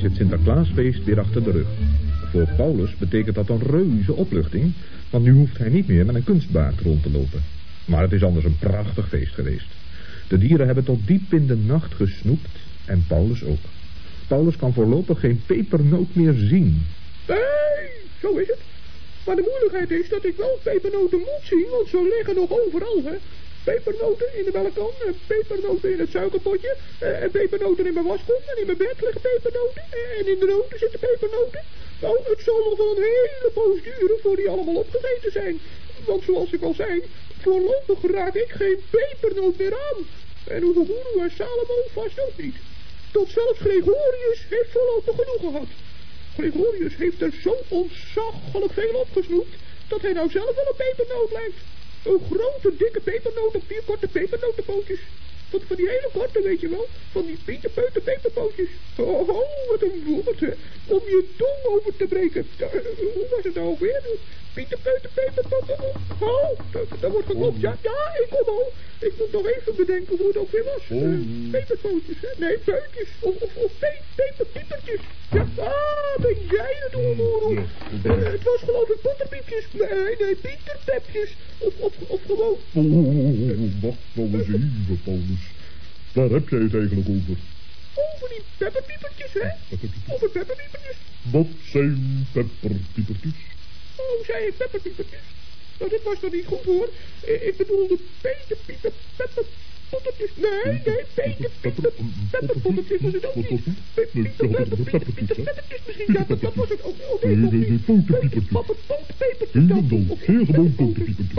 is het Sinterklaasfeest weer achter de rug. Voor Paulus betekent dat een reuze opluchting, want nu hoeft hij niet meer met een kunstbaard rond te lopen. Maar het is anders een prachtig feest geweest. De dieren hebben tot diep in de nacht gesnoept en Paulus ook. Paulus kan voorlopig geen pepernoot meer zien. Nee, zo is het. Maar de moeilijkheid is dat ik wel pepernoten moet zien, want ze liggen nog overal, hè. Pepernoten in de melkkan, en pepernoten in het suikerpotje, eh, en pepernoten in mijn waskom, en in mijn bed liggen pepernoten, en in de noten zitten pepernoten. Nou, het zal nog wel een hele poos duren voor die allemaal opgegeten zijn. Want zoals ik al zei, voorlopig raak ik geen pepernoot meer aan. En Oeguru en Salomo vast ook niet. Tot zelfs Gregorius heeft voorlopig genoeg gehad. Gregorius heeft er zo ontzaglijk veel opgesnoept, dat hij nou zelf wel een pepernoot lijkt. Een grote, dikke pepernoot op vier korte pepernotenpootjes. Van, van die hele korte, weet je wel. Van die pieterpeute peperpootjes. Oh, oh, wat een woord. Om je tong over te breken. hoe was het nou alweer? Pieterpeute peperpoten. Oh, daar wordt geklopt. Ja, ja, ik kom al. Ik moet nog even bedenken hoe het ook weer was. Uh, peperpootjes, hè? Nee, peutjes. Of, of, of pe peperpiepertjes. Ja, ah, ben jij het, oermoeroe. Uh, het was geloof ik potterpiepjes. Nee, nee, pieterpepjes. Of, of, of gewoon... Oh, wacht wel eens even, Paulus. Waar heb jij het eigenlijk over? Over die pepperpiepertjes, hè? Over pepperpiepertjes. Wat zijn pepperpiepertjes? Oh, zei pepperpiepertjes. Nou, dit was toch niet goed hoor. Ik bedoelde peterpieper, pepper, pottertjes. Nee, nee, peter, pieper, pepperpottertjes was het ook niet. Pepperpottertjes misschien. Dat was het ook. Oh, nee, nee, nee, potenpiepertjes. Potenpepertjes. Helemaal, heel gewoon potenpiepertjes.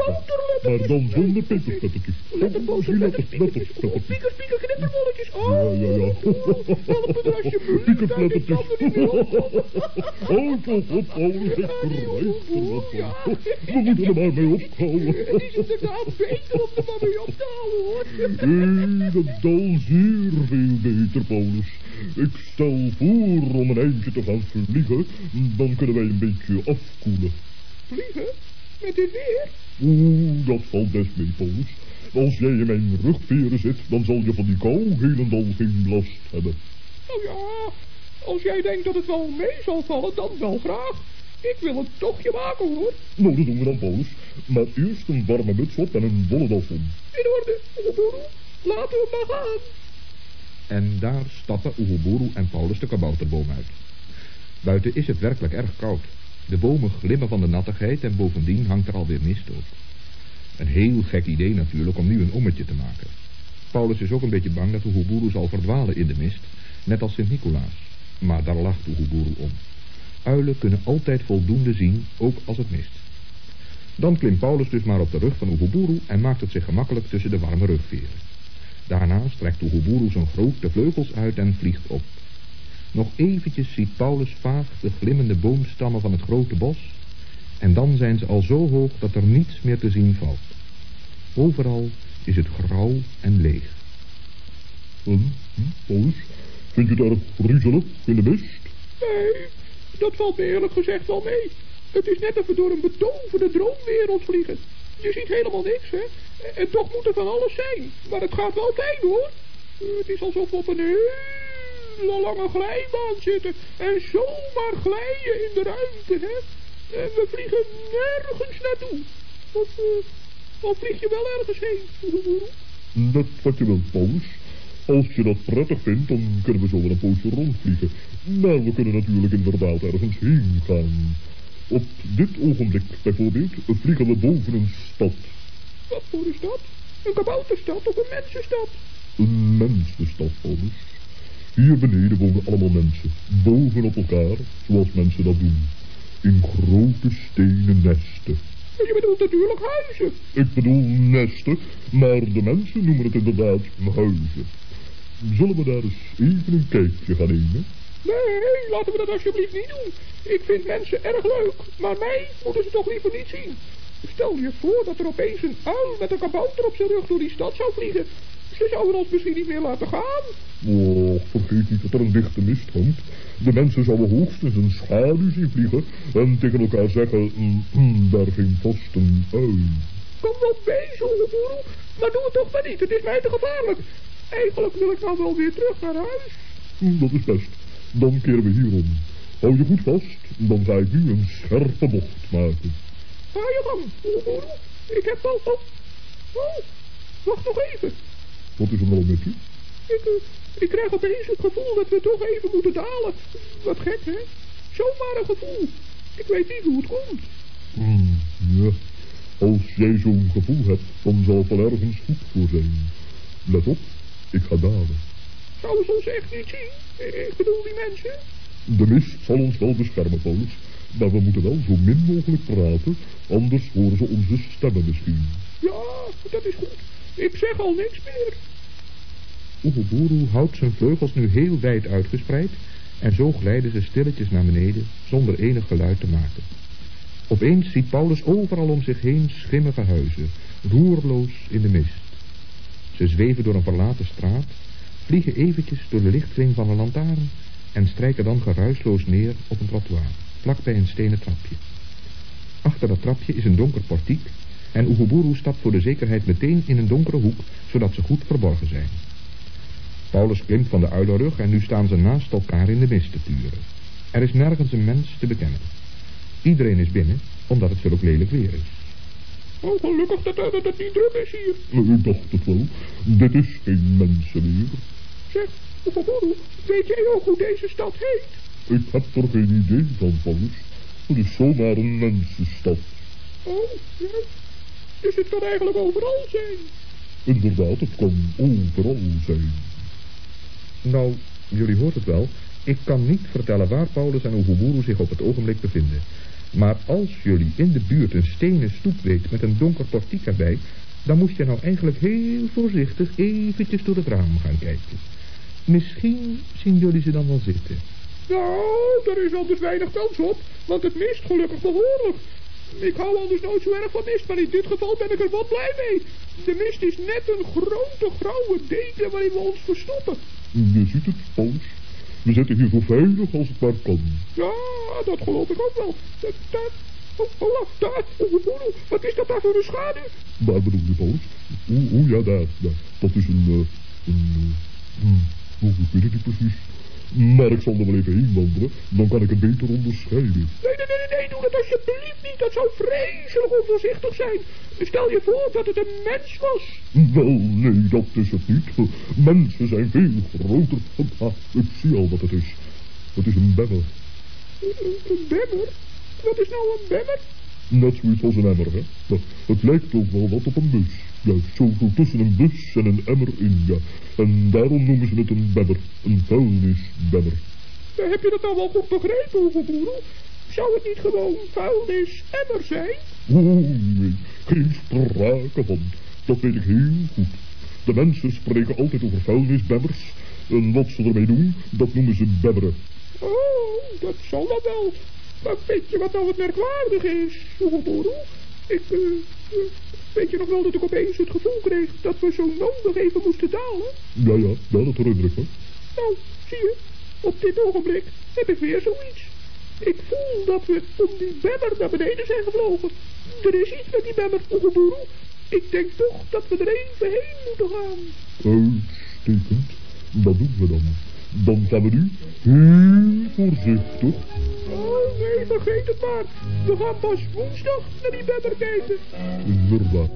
Maar dan zonder peperpeppertjes. Letterbootjes, letterpiepertjes. Piekers, pieker, knipperbolletjes. Oh, ja, ja, ja. help me er alsjeblieft. Piekerplettertjes. Oh, toch op, ik Ja, krijg er. We moeten er maar mee ophouden. Het is inderdaad beter om er maar mee op te houden, hoor. Nee, dat is al zeer veel beter, Paulus. Ik stel voor om een eindje te gaan vliegen. Dan kunnen wij een beetje afkoelen. Vliegen? Met dit weer? Oeh, dat valt best mee, Paulus. Als jij in mijn rugveren zit, dan zal je van die kou helemaal geen last hebben. Nou ja, als jij denkt dat het wel mee zal vallen, dan wel graag. Ik wil een tochtje maken, hoor. Nou, dat doen we dan, Paulus. Maar eerst een warme muts op en een wollen das om. Oeboeroe. Laten we maar gaan. En daar stappen Oeguburu en Paulus de kabouterboom uit. Buiten is het werkelijk erg koud. De bomen glimmen van de nattigheid en bovendien hangt er alweer mist op. Een heel gek idee natuurlijk om nu een ommetje te maken. Paulus is ook een beetje bang dat Oeguburu zal verdwalen in de mist, net als Sint-Nicolaas. Maar daar lacht Oeguburu om. Uilen kunnen altijd voldoende zien, ook als het mist. Dan klimt Paulus dus maar op de rug van Oeguburu en maakt het zich gemakkelijk tussen de warme rugveren. Daarna strekt Oeguburu zijn grote vleugels uit en vliegt op. Nog eventjes ziet Paulus vaag de glimmende boomstammen van het grote bos en dan zijn ze al zo hoog dat er niets meer te zien valt. Overal is het grauw en leeg. En, hm, Paulus, vind je het erg griezelig in de mist? Nee, dat valt me eerlijk gezegd wel mee. Het is net even door een betoverde droomwereld vliegen. Je ziet helemaal niks, hè. En toch moet er van alles zijn. Maar het gaat wel fijn, hoor. Het is alsof we op een hele lange glijbaan zitten. En zomaar glijden in de ruimte, hè. En we vliegen nergens naartoe. Of, of vlieg je wel ergens heen? Net wat je wilt, Paulus. Als je dat prettig vindt, dan kunnen we zo wel een poosje rondvliegen. Maar we kunnen natuurlijk inderdaad ergens heen gaan. Op dit ogenblik bijvoorbeeld vliegen we boven een stad. Wat voor een stad? Een kabouterstad of een mensenstad? Een mensenstad, Paulus. Hier beneden wonen allemaal mensen, boven op elkaar, zoals mensen dat doen. In grote stenen nesten. Je bedoelt natuurlijk huizen. Ik bedoel nesten, maar de mensen noemen het inderdaad huizen. Zullen we daar eens even een kijkje gaan nemen? Nee, laten we dat alsjeblieft niet doen. Ik vind mensen erg leuk, maar mij moeten ze toch liever niet zien. Stel je voor dat er opeens een uil met een kabouter op zijn rug door die stad zou vliegen. Ze zouden ons misschien niet meer laten gaan. Och, vergeet niet dat er een dichte mist hangt. De mensen zouden hoogstens een schaduw zien vliegen en tegen elkaar zeggen, mm, mm, daar ging vast een uil. Kom wel mee, zongevoerel, maar doe het toch maar niet. Het is mij te gevaarlijk. Eigenlijk wil ik nou wel weer terug naar huis. Mm, Dat is best. Dan keren we hierom. Hou je goed vast, dan ga ik nu een scherpe bocht maken. Ga je gang, Oegeboeroe. Ik heb wel... Oh, oh, wacht nog even. Wat is er nou met je? Ik, uh, ik krijg opeens het gevoel dat we toch even moeten dalen. Wat gek, hè? Zomaar een gevoel. Ik weet niet hoe het komt. Hmm, ja. Als jij zo'n gevoel hebt, dan zal het wel ergens goed voor zijn. Let op, ik ga dalen. Zouden ze ons echt niet zien? Ik bedoel die mensen? De mist zal ons wel beschermen, Paulus. Maar we moeten wel zo min mogelijk praten, anders horen ze onze stemmen misschien. Ja, dat is goed. Ik zeg al niks meer. Oeguburu houdt zijn vleugels nu heel wijd uitgespreid en zo glijden ze stilletjes naar beneden zonder enig geluid te maken. Opeens ziet Paulus overal om zich heen schimmige huizen, roerloos in de mist. Ze zweven door een verlaten straat, vliegen eventjes door de lichtkring van een lantaarn en strijken dan geruisloos neer op een trottoir, vlak bij een stenen trapje. Achter dat trapje is een donker portiek en Oeguburu stapt voor de zekerheid meteen in een donkere hoek, zodat ze goed verborgen zijn. Paulus klimt van de uilenrug en nu staan ze naast elkaar in de mist te turen. Er is nergens een mens te bekennen. Iedereen is binnen, omdat het zulk lelijk weer is. Oh, gelukkig dat, dat het niet druk is hier. Ik dacht het wel. Dit is geen mensenleer. Zeg, Oeguburu, weet jij ook hoe deze stad heet? Ik heb er geen idee van, Paulus. Het is zomaar een mensenstad. Oh, ja. Dus het kan eigenlijk overal zijn. Inderdaad, het kan overal zijn. Nou, jullie hoort het wel. Ik kan niet vertellen waar Paulus en Oeguburu zich op het ogenblik bevinden. Maar als jullie in de buurt een stenen stoep weet met een donker portiek erbij... dan moest je nou eigenlijk heel voorzichtig eventjes door het raam gaan kijken. Misschien zien jullie ze dan wel zitten. Nou, er is anders weinig kans op, want het mist gelukkig behoorlijk. Ik hou anders nooit zo erg van mist, maar in dit geval ben ik er wel blij mee. De mist is net een grote grauwe deken waarin we ons verstoppen. Je ziet het, Paulus. We zitten hier zo veilig als het maar kan. Ja, dat geloof ik ook wel. Dat, dat, oh, oh, daar, oh, wat is dat daar voor een schaduw? Waar bedoel je, Paulus? Oeh, oeh, ja, daar, daar. Dat is een, uh, een, uh, ik weet het niet precies. Maar ik zal er wel even heen wandelen, dan kan ik het beter onderscheiden. Nee, nee, nee, nee, doe dat alsjeblieft niet. Dat zou vreselijk onvoorzichtig zijn. Stel je voor dat het een mens was. Wel, nee, dat is het niet. Mensen zijn veel groter. Ah, ik zie al wat het is. Het is een bemmer. Een, een bemmer? Wat is nou een bemmer? Net zoiets als een emmer, hè. Het lijkt ook wel wat op een bus. Juist, zo, zo tussen een bus en een emmer in, ja. En daarom noemen ze het een bemmer. Een vuilnisbemmer. Ja, heb je dat nou wel goed begrepen, Oegeboeroe? Zou het niet gewoon vuilnis-emmer zijn? Oeh, nee, geen sprake van. Dat weet ik heel goed. De mensen spreken altijd over vuilnisbemmers. En wat ze ermee doen, dat noemen ze bemmeren. Oh, dat zal dan wel. Maar weet je wat nou het merkwaardig is, Oegeboeroe? Ik, eh... Uh, Weet je nog wel dat ik opeens het gevoel kreeg dat we zo nodig even moesten dalen? Ja, ja, ja dat herinner ik me. Nou, zie je, op dit ogenblik heb ik weer zoiets. Ik voel dat we om die bemmer naar beneden zijn gevlogen. Er is iets met die bemmer, Oegeboeroe. Ik denk toch dat we er even heen moeten gaan. Uitstekend. Dat doen we dan. Dan gaan we nu heel voorzichtig. Nee, vergeet het maar. We gaan pas woensdag naar die bemmer kijken. Inderdaad.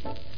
Thank